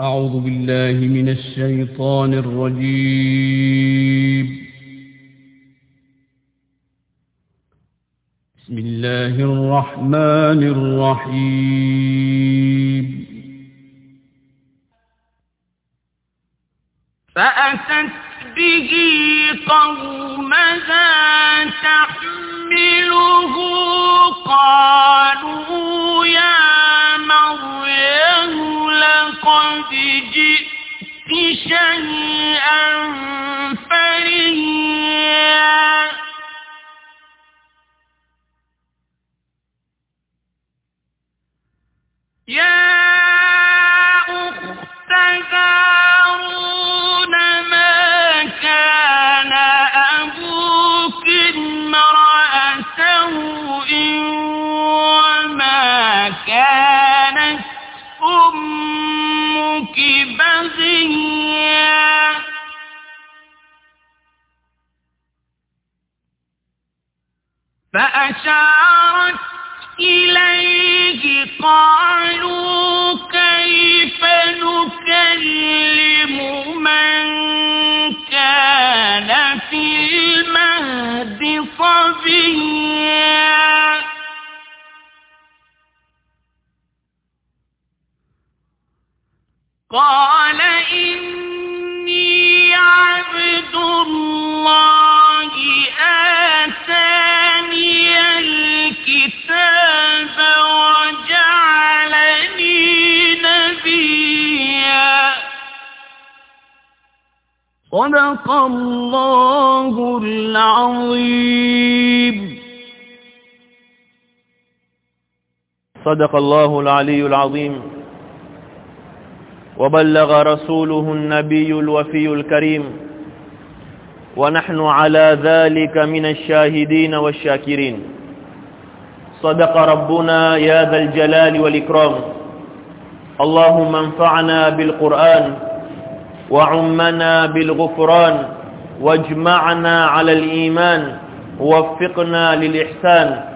أعوذ بالله من الشيطان الرجيم. بسم الله الرحمن الرحيم. فأتت به قومها تحمله قالوا لقد جئت شيئا فريا صدق الله العلي العظيم. وبلغ رسوله النبي الوفي الكريم. ونحن على ذلك من الشاهدين والشاكرين. صدق ربنا يا ذا الجلال والإكرام. اللهم انفعنا بالقرآن وعمنا بالغفران واجمعنا على الإيمان. ووفقنا للإحسان.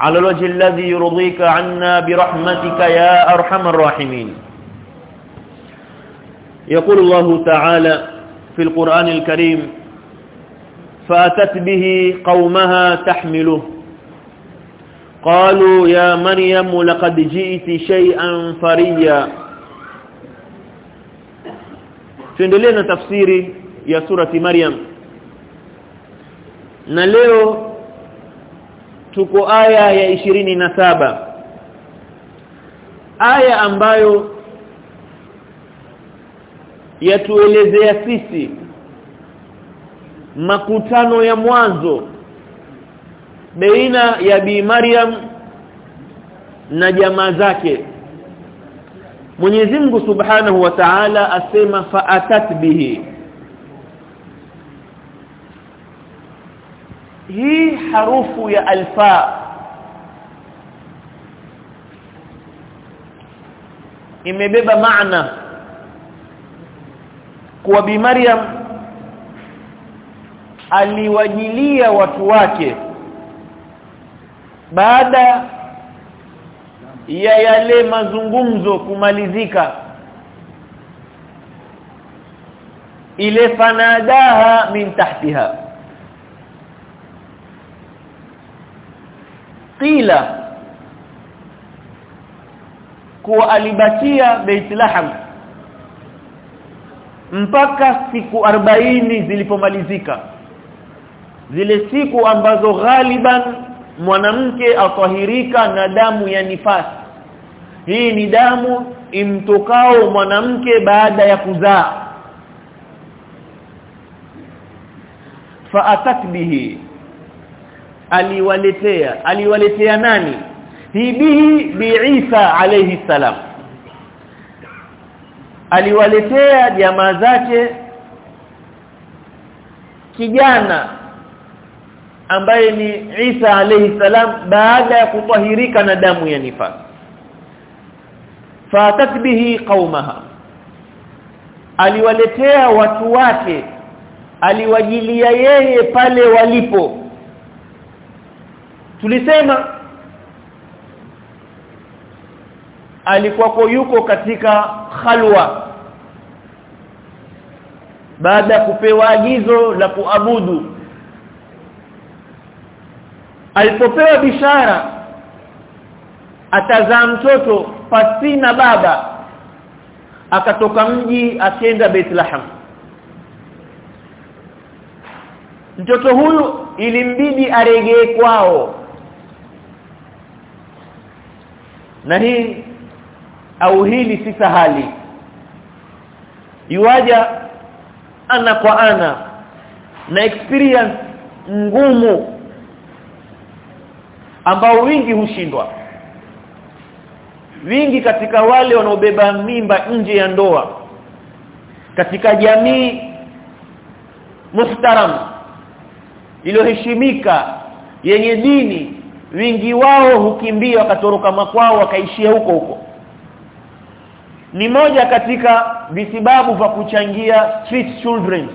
على الوجه الذي يرضيك عنا برحمتك يا أرحم الراحمين. يقول الله تعالى في القرآن الكريم فأتت به قومها تحمله. قالوا يا مريم لقد جئت شيئا فريا. Tuendelee na tafsiri ya surati Maryam. Tuko aya ya ishirini na saba. Aya ambayo yatuelezea sisi makutano ya mwanzo baina ya bi Maryam na jamaa zake. Mwenyezi Mungu Subhanahu wa Ta'ala asema fa'atat bihi hii harufu ya alfa. Imebeba maana kuwa bi Maryam aliwajilia watu wake baada ya yale mazungumzo kumalizika. Ile fanadaha min tahtiha qila. Kuwa alibakia Beit Laham mpaka siku 40 zilipomalizika. Zile siku ambazo ghaliban mwanamke atahirika na damu ya nifasi. Hii ni damu imtokao mwanamke baada ya kuzaa. Faatat bihi aliwaletea aliwaletea nani? Hii bihi bi Isa alayhi salam. Aliwaletea jamaa zake kijana ambaye ni Isa alayhi salam baada ya kutahirika na damu ya nifas fatat bihi qaumaha. Aliwaletea watu wake aliwajilia yeye pale walipo tulisema alikuwa yuko katika khalwa. Baada ya kupewa agizo la kuabudu alipopewa bishara atazaa mtoto pasina baba akatoka mji akienda Bethlehem. Mtoto huyu ilimbidi aregee kwao na hii au hili si sahali? Yuaja ana kwa ana na experience ngumu ambao wingi hushindwa. Wingi katika wale wanaobeba mimba nje ya ndoa katika jamii muhtaram iliyoheshimika yenye dini wingi wao hukimbia wakatoroka makwao wakaishia huko huko. Ni moja katika visibabu vya kuchangia street children.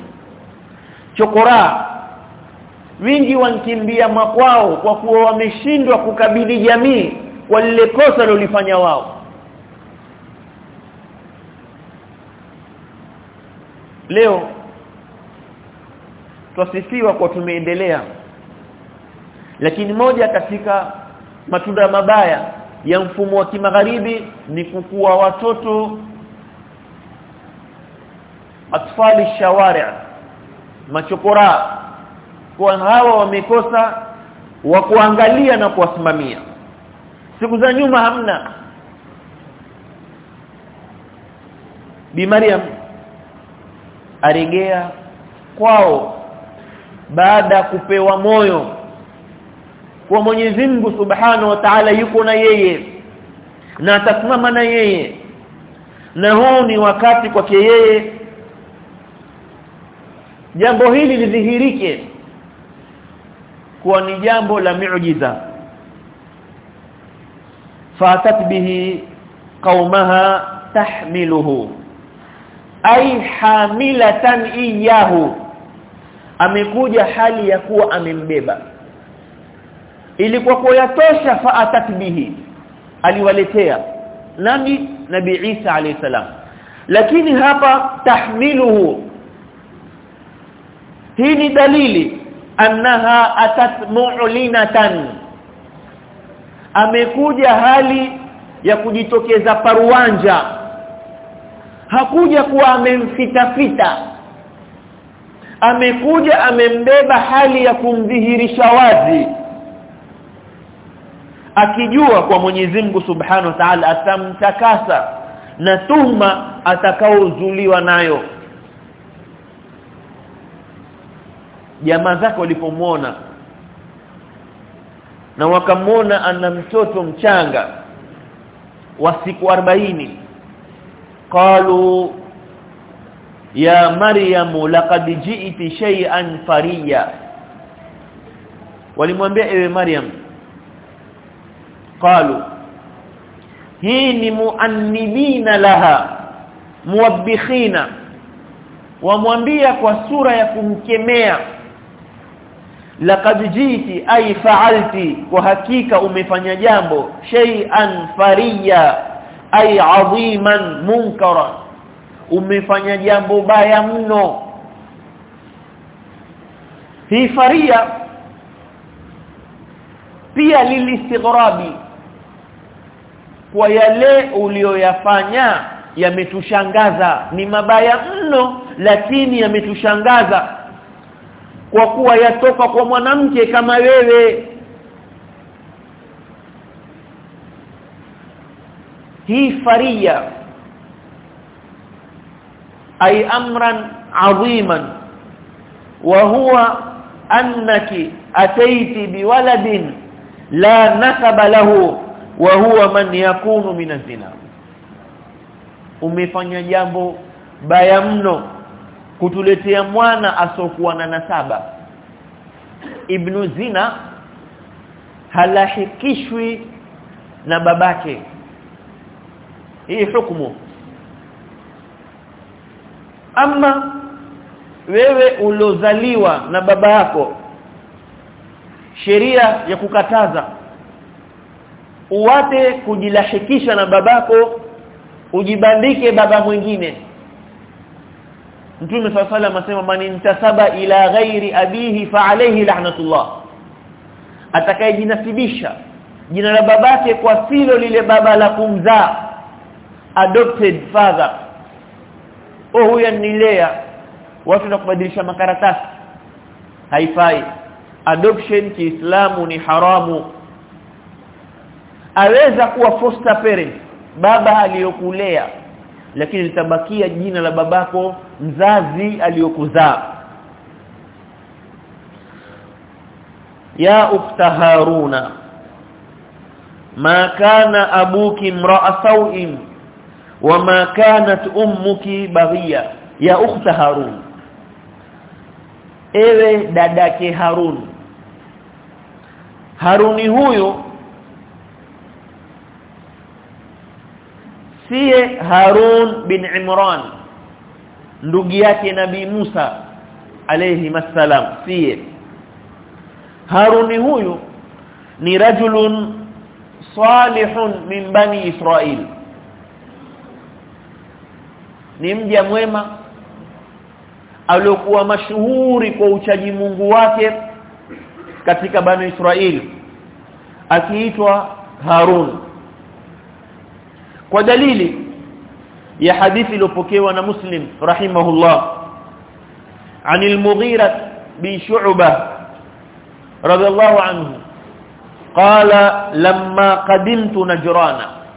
Chokora. Wingi wankimbia makwao kwa kuwa wameshindwa kukabili jamii kwa lile kosa lolifanya wao. Leo twasifiwa kwa tumeendelea lakini moja katika matunda mabaya ya mfumo wa kimagharibi ni kukua watoto atfali shawari machokora. Kwa hawa wamekosa wa kuangalia na kuwasimamia. Siku za nyuma hamna. Bi Maryam aregea kwao baada kupewa moyo kwa Mwenyezi Mungu Subhanahu wa Ta'ala yuko na yeye na atasimama na yeye na huu ni wakati kwake yeye. Jambo hili lidhihirike kuwa ni jambo la miujiza. Fatat bihi qaumaha tahmiluhu ay hamilatan iyahu amekuja hali ya kuwa amembeba ilikuwa kwa yatosha faatat bihi. Aliwaletea. Nabi nabi Isa alayhi salam. Lakini hapa tahmiluhu. Hii ni dalili annaha atat mu'linatan amekuja hali ya kujitokeza paruanja hakuja kuwa amemfitafita. Amekuja amembeba hali ya kumdhihirisha wazi akijua kwa Mwenyezi Mungu Subhanahu wa Ta'ala atamtakasa na tuhma atakaozuliwa nayo. Jamaa zake walipomwona na wakamwona ana mtoto mchanga wa siku 40 qalu ya maryam laqad ji'ti shay'an fariya. Walimwambia ewe maryam qalu hii ni muannimina laha muwabbikhina wamwambia kwa sura ya kumkemea. laqad jiti ay fa'alti kwa hakika umefanya jambo shay'an fariya ay 'aziman munkara umefanya jambo baya mno. hi faria pia lilistighrabi kwa yale uliyoyafanya yametushangaza. Ni mabaya mno lakini yametushangaza. Kwa kuwa yatoka kwa mwanamke kama wewe. Hii faria ay amran aziman wa huwa annaki ataiti biwaladin la nasaba lahu wa huwa man yakunu min zina umefanya jambo baya mno kutuletea mwana asokuwa na nasaba. Ibnu zina halahikishwi na babake. Hii hukumu ama wewe ulozaliwa na baba yako sheria ya kukataza uwape kujilahikisha na babako ujibandike baba mwingine. Mtume swalla sallam asema man intasaba ila ghairi abihi fa alayhi lahnatullah atakayejinasibisha jina la babake kwa silo lile baba la kumzaa adopted father. O huyo nilea watu na kubadilisha makaratasi. Haifai. Adoption kiislamu ni haramu aweza kuwa foster parent baba aliyokulea lakini litabakia jina la babako mzazi aliyokuzaa. Ya ukhta haruna ma kana abuki imra'a sawin wama kanat ummuki baghiya. Ya ukhta harun ewe dadake harun. Haruni huyo siye harun bin imran. Ndugu yake nabi Musa alayhi masalam siye. Haruni huyu ni rajulun salihun min bani israil. Ni mja mwema aliyokuwa mashuhuri kwa uchaji Mungu wake katika bani Israil akiitwa Harun kwa dalili ya hadithi iliyopokewa na Muslim rahimahullah anil Mughira bin Shu'bah radhiallahu anhu qala lamma qadimtu najrana.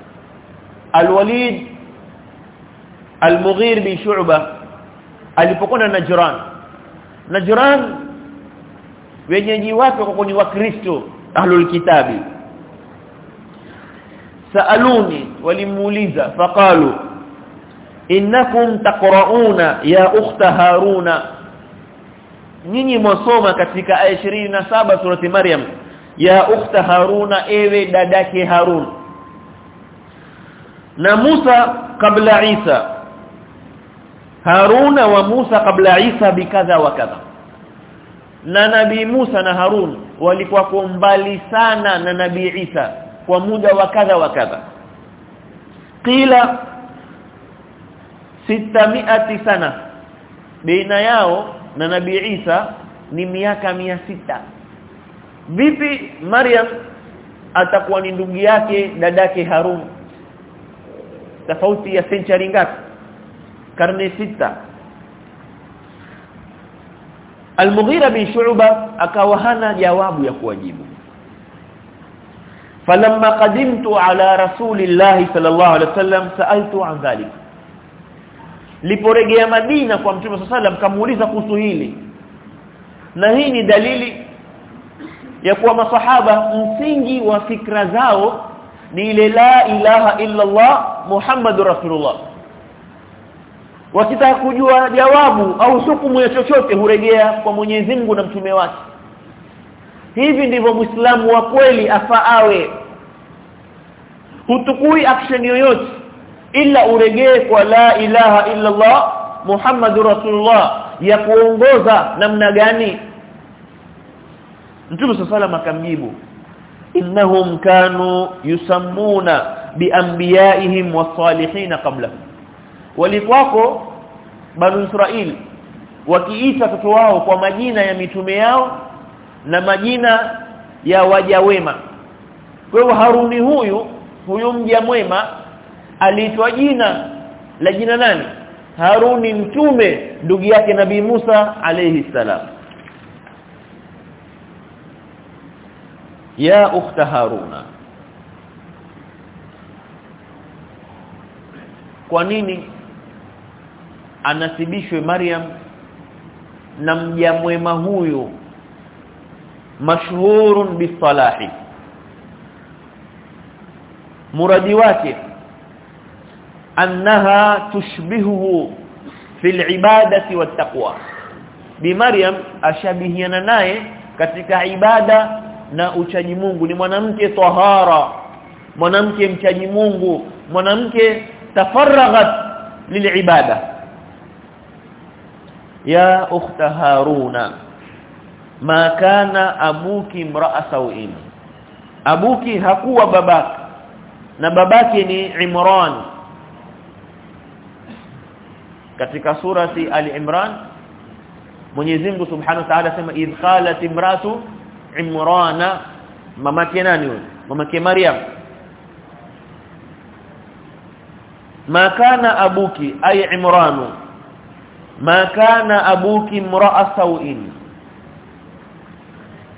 Alwalid almughir bin Shu'bah alipokuwa najran. Najran wenyeji wake kwa ni wakristo ahlul kitabi saaluni walimuuliza faqalu innakum taqrauna ya ukhta haruna. Nyinyi mwasoma katika aya 27 surati maryam ya ukhta haruna ewe dadake harun. Na Musa kabla Isa. Haruna wa Musa kabla Isa bikadha wa kadha. Na nabii Musa na Harun walikuwa mbali sana na nabii Isa kwa muda wa kadha wa kadha. Qila 600 sana. Baina yao na nabii Isa ni miaka mia sita. Vipi Maryam atakuwa ni ndugu yake dadake Harun? Tofauti ya century ngapi? Karne sita. Al-Mughira bin Shu'ba akawa hana jawabu ya kuwajibu falamma qadimtu ala rasulillahi sallallahu alaihi wasallam sa'altu an dhalik. Liporejea Madina kwa Mtume wasallam kamuuliza kuhusu hili. Na hii ni dalili ya kuwa masahaba msingi wa fikra zao ni ile la ilaha illa Allah Muhammadur Rasulullah. Wakitaka kujua jawabu au hukumu ya chochote hurejea kwa Mwenyezi Mungu na mtume wake hivi ndivyo muislamu wa kweli afaawe. Hutukui action yoyote ila uregee kwa la ilaha illa Allah Muhammadur Rasulullah ya kuongoza namna gani? Mtume sallallahu akamjibu innahum kanu yusammuna bianbiyaihim wasalihin qabla walikwako banu Israil wakiita watoto wao kwa majina ya mitume yao na majina ya waja wema. Kwa hiyo Haruni huyu huyu mja mwema aliitwa jina la jina nani? Haruni mtume ndugu yake nabii Musa alayhi salam. Ya ukhta haruna kwa nini anasibishwe Maryam na mja mwema huyu mashhurun bisalahi. Muradi wake annaha tushbihuhu fil ibadati wattaqwa bi Maryam ashabihiana naye katika ibada na uchaji Mungu. Ni mwanamke tahara mwanamke mchaji Mungu mwanamke tafarragat lilibada ya ukhta haruna ma kana abuki imra'a sawin. Abuki hakuwa babaki na babake ni Imran. Katika surati al-Imran Mwenyezi Mungu Subhanahu wa Ta'ala sema idh qalat imratu Imrana. Mamake nani huyo? Mamake Maryam. Ma kana abuki ay Imranu. Ma kana abuki imra'a sawin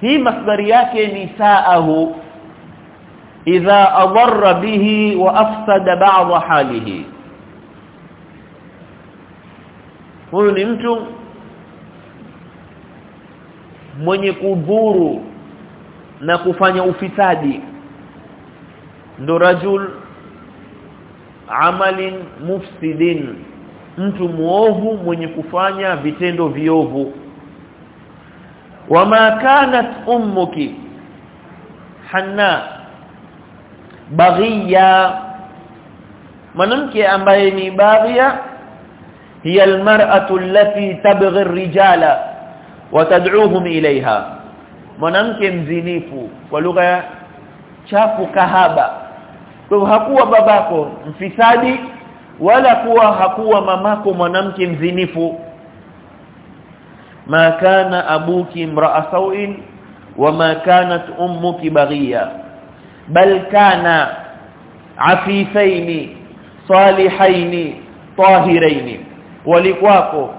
hii masdari yake ni saahu. Idha adarra bihi wa afsada ba'd halihi. Huyu ni mtu mwenye kudhuru na kufanya ufisadi. Ndo rajul amalin mufsidin. Mtu muovu mwenye kufanya vitendo viovu wama kanat ummuki hanna baghiya mwanamke ambaye ni baghiya hiya almar'atu allati tabghi ar-rijala wa tad'uhum ilayha mwanamke mzinifu kwa lugha chafu kahaba kwa hakuwa babako mfisadi wala kuwa hakuwa mamako mwanamke mzinifu ma kana abuki imra'a sawin wama kanat ummuki baghiya bal kana afifaini salihaini tahiraini. Walikwako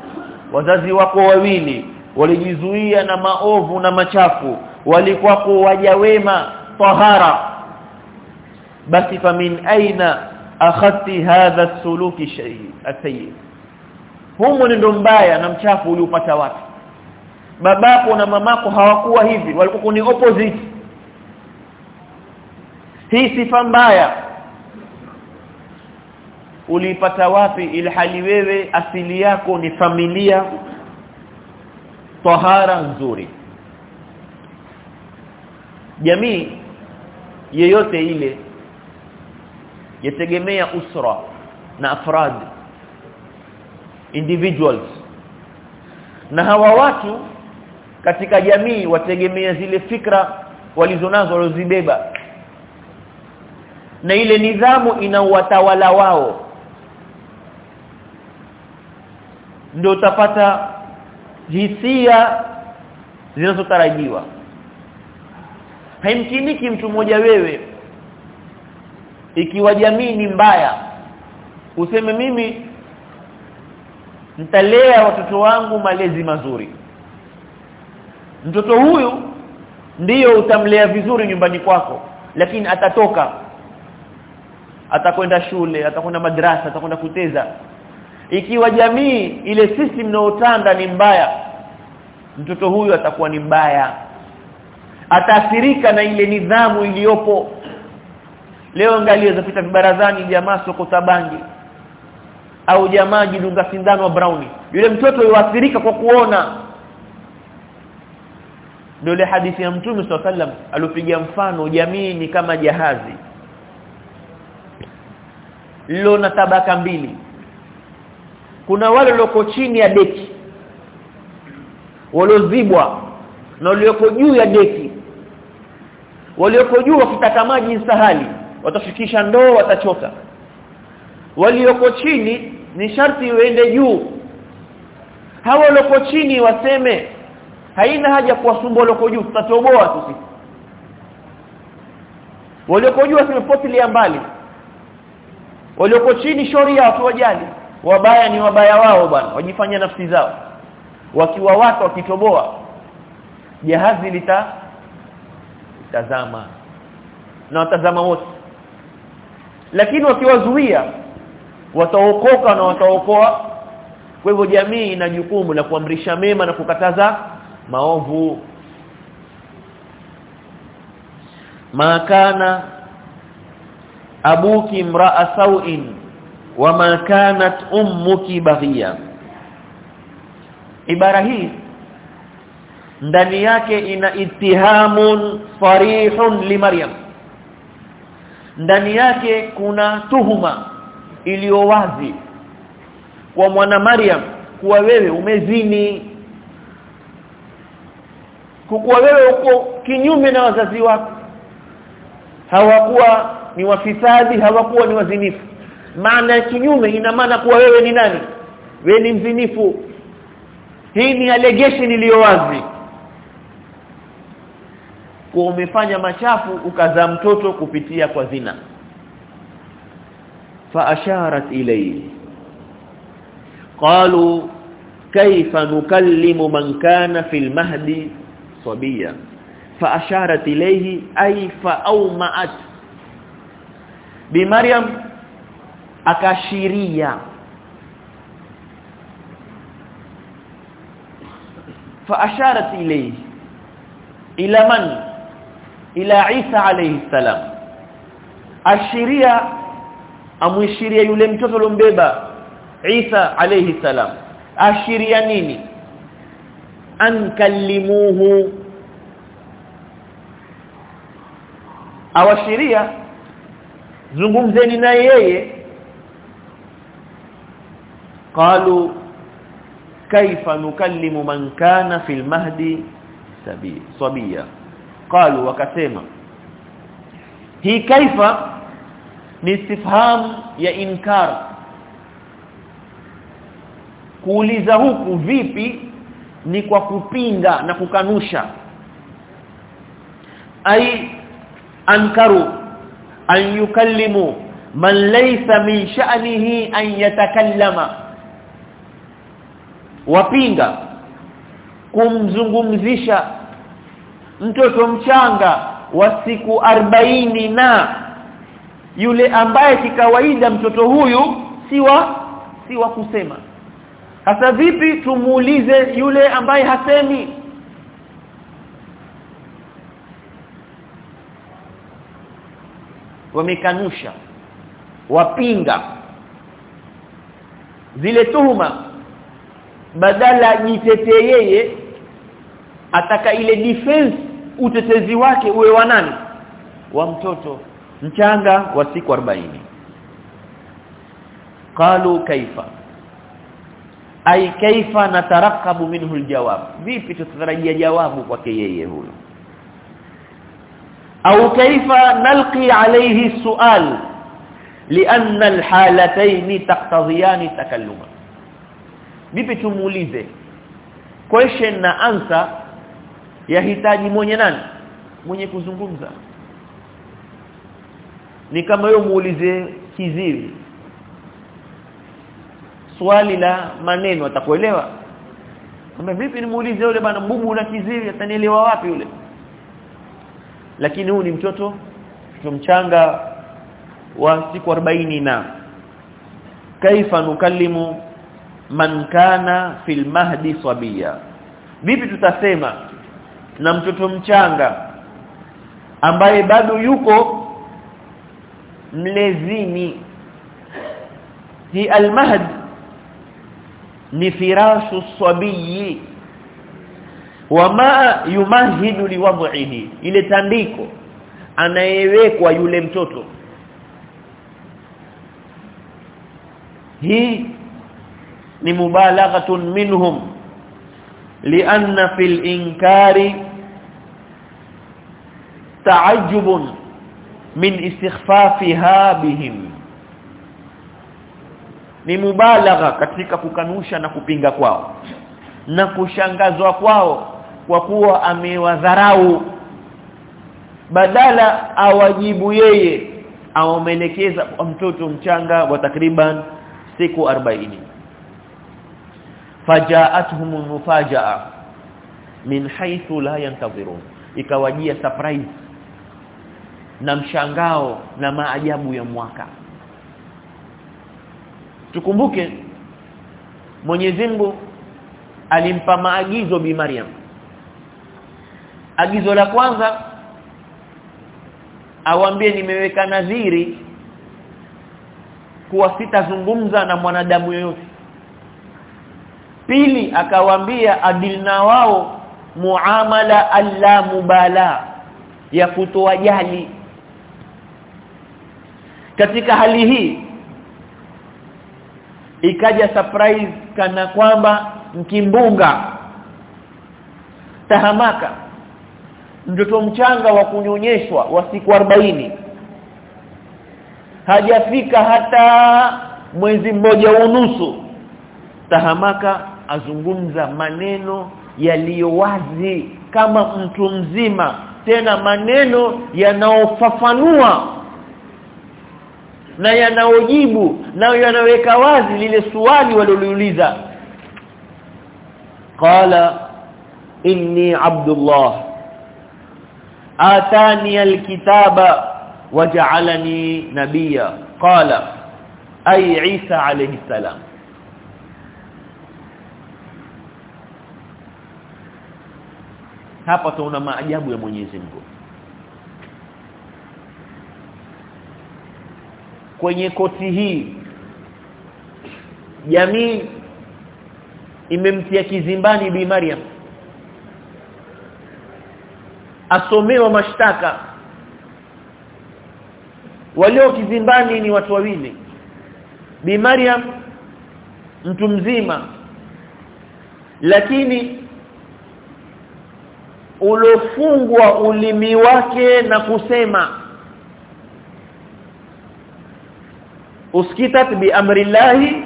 wazazi wako wawili walijizuia na maovu na machafu. Walikwako wajawema tahara. Basi famin aina akhadti hadha suluki shay asayyi humu ndo mbaya na mchafu uliopata wapi babako na mamako hawakuwa hivi walikuwa ni opposite. Hii sifa mbaya. Ulipata wapi ili hali wewe asili yako ni familia tahara nzuri. Jamii yeyote ile yategemea usra na afradi individuals. Na hawa watu katika jamii wategemea zile fikra walizonazo walizibeba. Na ile nidhamu inauwatawala wao. Ndio utapata hisia zinazotarajiwa. Haimkiniki mtu mmoja wewe ikiwa jamii ni mbaya useme mimi nitalea watoto wangu malezi mazuri mtoto huyu ndiyo utamlea vizuri nyumbani kwako lakini atatoka atakwenda shule atakwenda madrasa atakwenda kuteza. Ikiwa jamii ile system inayotanda ni mbaya mtoto huyu atakuwa ni mbaya. Ataathirika na ile nidhamu iliyopo. Leo angalia zapita vibarazani jamaa soko tabangi au jamaa jidunga sindano browni yule mtoto yuathirika kwa kuona ndio ile hadithi ya mtume sallam alipiga mfano jamii ni kama jahazi. Lilo na tabaka mbili. Kuna wale walioko chini ya deki waliozibwa na walioko juu ya deki walioko juu wakitaka maji sahali watafikisha ndoo watachota. Walioko chini ni sharti uende juu. Hawa walioko chini waseme haina haja kuwasumbua walioko juu tutatoboa tu sisi. Walioko juu waseme potilia mbali. Walioko chini shoria watu wajali wabaya ni wabaya wao bwana wajifanya nafsi zao. Wakiwa watu wakitoboa jahazi lita tazama na watazama wote. Lakini wakiwazuia wataokoka na wataokoa. Kwa hivyo jamii ina jukumu la kuamrisha mema na kukataza maovu makana abuki imra'a sawin wama kanat ummuki baghiya ibara hii ndani yake ina itihamun sarihun li Maryam. Ndani yake kuna tuhuma iliyo wazi kwa mwana Maryam kuwa wewe umezini kuwa wewe uko kinyume na wazazi wako. Hawakuwa ni wafisadi hawakuwa ni wazinifu. Maana ya kinyume ina maana kuwa wewe ni nani? Wewe ni mzinifu. Hii ni allegation iliyo wazi. Kwa umefanya machafu ukazaa mtoto kupitia kwa zina. Fa asharat ilayhi qalu kaifa nukallimu man kana fil mahdi sabiya fa asharat ilayhi ay fa awma'at bi maryam akashiria fa asharat ilayhi ila man ila Isa alayhi salam ashiria amwishiria yule mtoto lombeba Isa alayhi salam ashiria nini an kallimuhu awashiria zungumzeni na yeye. Qalu kaifa nukallimu man kana fil mahdi sabiya qalu wakasema hi kaifa ni istifham ya inkar. Kuuliza huku vipi ni kwa kupinga na kukanusha. Ai ankaru an yukallimu man laysa min sha'nihi an yatakallama. Wapinga kumzungumzisha mtoto mchanga wa siku arobaini na yule ambaye kikawaida mtoto huyu siwa siwa kusema sasa vipi tumuulize yule ambaye hasemi? Wamekanusha wapinga zile tuhuma badala jitetee yeye ataka ile defense utetezi wake uwe wa nani? Wa mtoto mchanga wa siku 40 qalu kaifa ay kaifa natarakabu minhu aljawab? Vipi tutatarajia jawabu kwake yeye huyo? Au kaifa nalqi alayhi sual lianna alhalatayn taqtadhiyan takalluma? Vipi tumuulize? Question na answer yahitaji mwenye nani? Mwenye kuzungumza. Ni kama yeye muulize kiziwi swali la maneno atakuelewa. Kama vipi nimuulize yule bana mbubu una kiziwi atanielewa wapi yule? Lakini huu ni mtoto mtoto mchanga wa siku 40 na kaifa nukallimu man kana fil mahdi sabia. Vipi tutasema na mtoto mchanga ambaye bado yuko mlezini? Hi almahd ni firashu sabiyi wama yumahidu liwadhihi ile tandiko anayewekwa yule mtoto. Hii ni mubalaghatun minhum. Lianna fil inkari ta'ajjubun min istighfafiha bihim ni mubalagha katika kukanusha na kupinga kwao. Na kushangazwa kwao kwa kuwa amewadharau. Badala awajibu yeye awamelekeza mtoto mchanga wa takriban siku 40 fajaatuhum mufajaa min haythu la yantazirun. Ikawajia surprise na mshangao na maajabu ya mwaka tukumbuke Mwenyezi Mungu alimpa maagizo bi Maryam agizo la kwanza awambie nimeweka nadhiri kuwa sitazungumza na mwanadamu yoyote. Pili akawaambia adilna wao muamala alla mubala ya kutoa jali. Katika hali hii ikaja surprise kana kwamba mkimbunga. Tahamaka. Mtoto mchanga wa kunyonyeshwa wa siku 40 hajafika hata mwezi mmoja unusu tahamaka azungumza maneno yaliyo wazi kama mtu mzima tena maneno yanaofafanua na yanaojibu na yanaweka wazi lile swali waliloliuliza. Qala inni abdullah atani alkitaba waja'alani nabiyya. Qala ay isa alayhi salam. Hapa tuna maajabu ya Mwenyezi Mungu kwenye koti hii. Jamii imemtia kizimbani bi Maryam asomewa mashtaka. Walio kizimbani ni watu wawili. Bi Maryam mtu mzima. Lakini ulofungwa ulimi wake na kusema uskitat bi amri llahi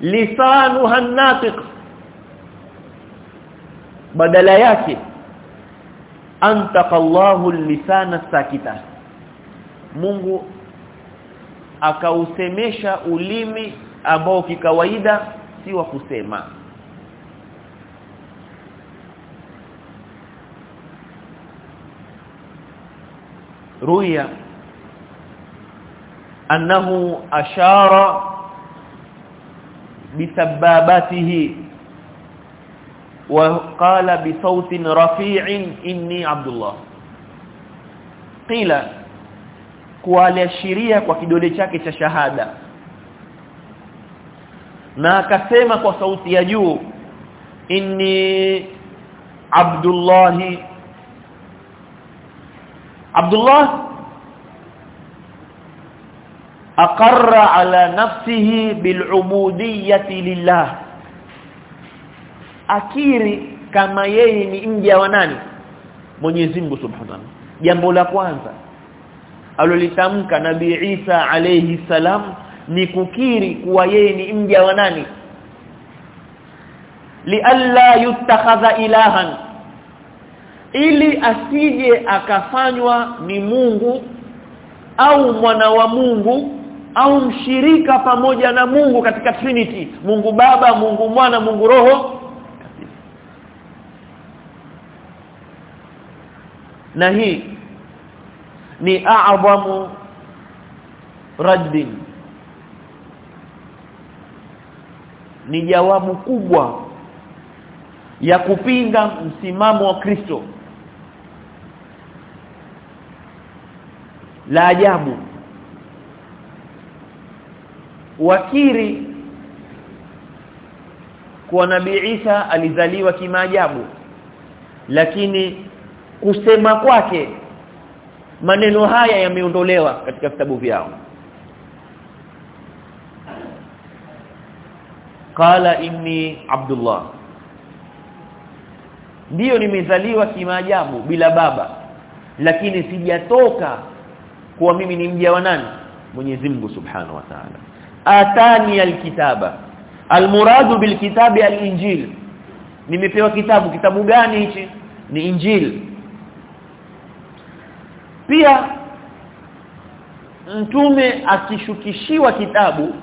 lisanuha natiq. Badala yake antaqa Allahu lisana sakita. Mungu akausemesha ulimi ambao kikawaida si wa kusema. Ruya annahu ashara bisababatihi wa qala bi sautin rafi'in inni abdullah. Qila kualiashiria kwa kidole chake cha shahada. Na akasema kwa sauti ya juu inni abdullah Abdullah aqarra ala nafsihi bil'ubudiyyati lillah. Akiri kama yeye ni mja wa nani? Mwenyezi Mungu Subhanahu jambo la kwanza alolitamka nabii Isa alayhi salam ni kukiri kuwa yeye ni mja wa nani? Lialla yutakhadha ilahan. Ili asije akafanywa ni Mungu au mwana wa Mungu au mshirika pamoja na Mungu katika Trinity. Mungu Baba Mungu Mwana Mungu Roho. Na hii ni a'zamu raddin. Ni jawabu kubwa ya kupinga msimamo wa Kristo. La ajabu wakiri kuwa nabii Isa alizaliwa kimaajabu lakini kusema kwake maneno haya yameondolewa katika vitabu vyao. Qala inni abdullah ndiyo nimezaliwa kimaajabu bila baba lakini sijatoka kuwa mimi ni mja wa nani? Mwenyezi Mungu Subhanahu wa Ta'ala atani alkitaba. Almuradu bilkitabi alinjil. Nimepewa kitabu. Kitabu gani hichi? Ni injil. Pia mtume akishukishiwa kitabu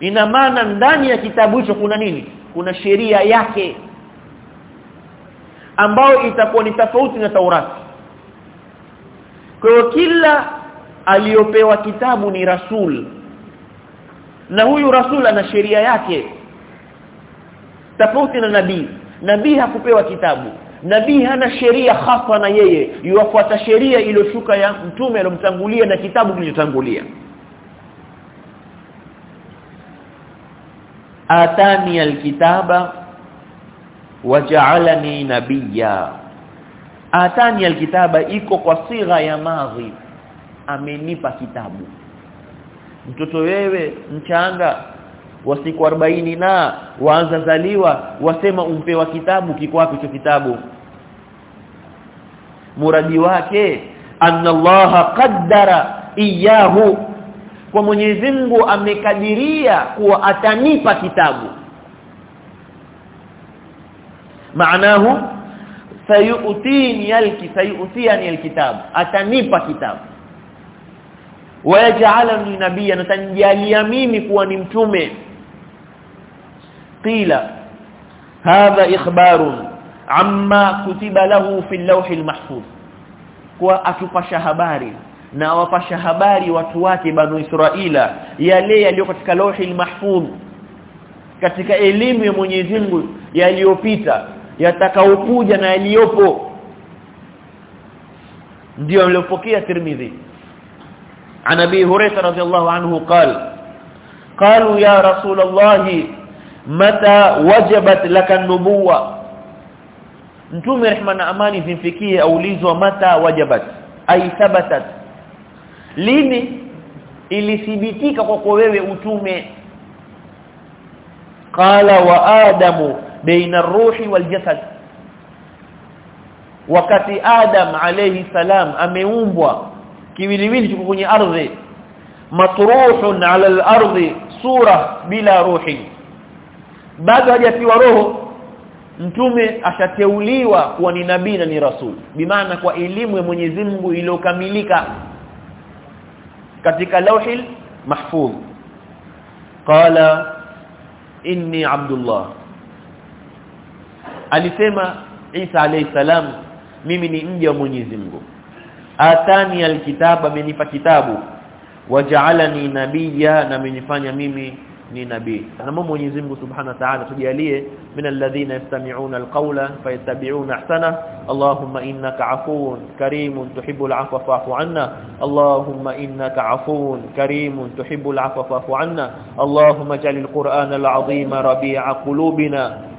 ina maana ndani ya kitabu hicho kuna nini? Kuna sheria yake ambayo itakuwa ni tofauti na Taurati. Kwa hiyo kila aliyopewa kitabu ni rasul na huyu rasul ana sheria yake. Tofauti na nabii. Nabii hakupewa kitabu. Nabii hana sheria hasa na yeye. Yuwafuata sheria iliyoshuka ya mtume aliyomtangulia na kitabu kilichotangulia. Atani alkitaba waja'alani nabiyya. Atani alkitaba iko kwa sigha ya madhi amenipa kitabu mtoto wewe mchanga wa siku 40 na waanza zaliwa wasema umpewa kitabu kiko wapi hicho kitabu? Muradi wake anna allaha qaddara iyahu kwa Mwenyezi Mungu amekadiria kuwa atanipa kitabu. Maanahu sayutini alki sayutiani alkitab atanipa kitabu wayaj'alani nabiyyan atanijalia mimi kuwa ni mtume. Qila hadha ikhbarun amma kutiba lahu fi al-lawh al-mahfuz. Kwa atupasha habari na wapasha habari watu wake banu Israila yale yaliyo katika lauhi mahfudh katika elimu ya Mwenyezi Mungu yaliyopita yatakaokuja na yaliyopo. Ndio aliyopokea Tirmidhi عن ابي هريره رضي الله عنه قال قالوا يا رسول الله متى وجبت لك النبوه mtume rehma na amani zimfikie aulizwa mata wajabat ay thabatat lini ilithibitika kwa wewe utume qala wa adamu baina ar-ruhi wal jasad wakati adam alayhi salam ameumbwa kiwiliwili kiko kwenye ardhi. Matruhun ala al-ardhi sura bila ruhi. Bado hajapiwa roho mtume ashateuliwa kuwa ni nabii na ni rasul. Bimaana kwa elimu ya Mwenyezi Mungu iliyokamilika katika lauhil mahfuz. Qala inni abdullah. Alisema Isa alayhi salam mimi ni mja wa Mwenyezi Mungu atani alkitaba amenipa kitabu. Waja'alani nabiyya na amenifanya mimi ni nabii. Naomba Mwenyezi Mungu Subhanahu wa Ta'ala tujalie min alladhina yastami'una alqawla fayattabi'una ahsana. Allahumma innaka 'afuwun karimun tuhibbul 'afwa fa'fu 'anna. Allahumma innaka 'afuwun karimun tuhibbul 'afwa fa'fu 'anna. Allahumma ij'alil Qur'ana al-'azima rabi'a qulubina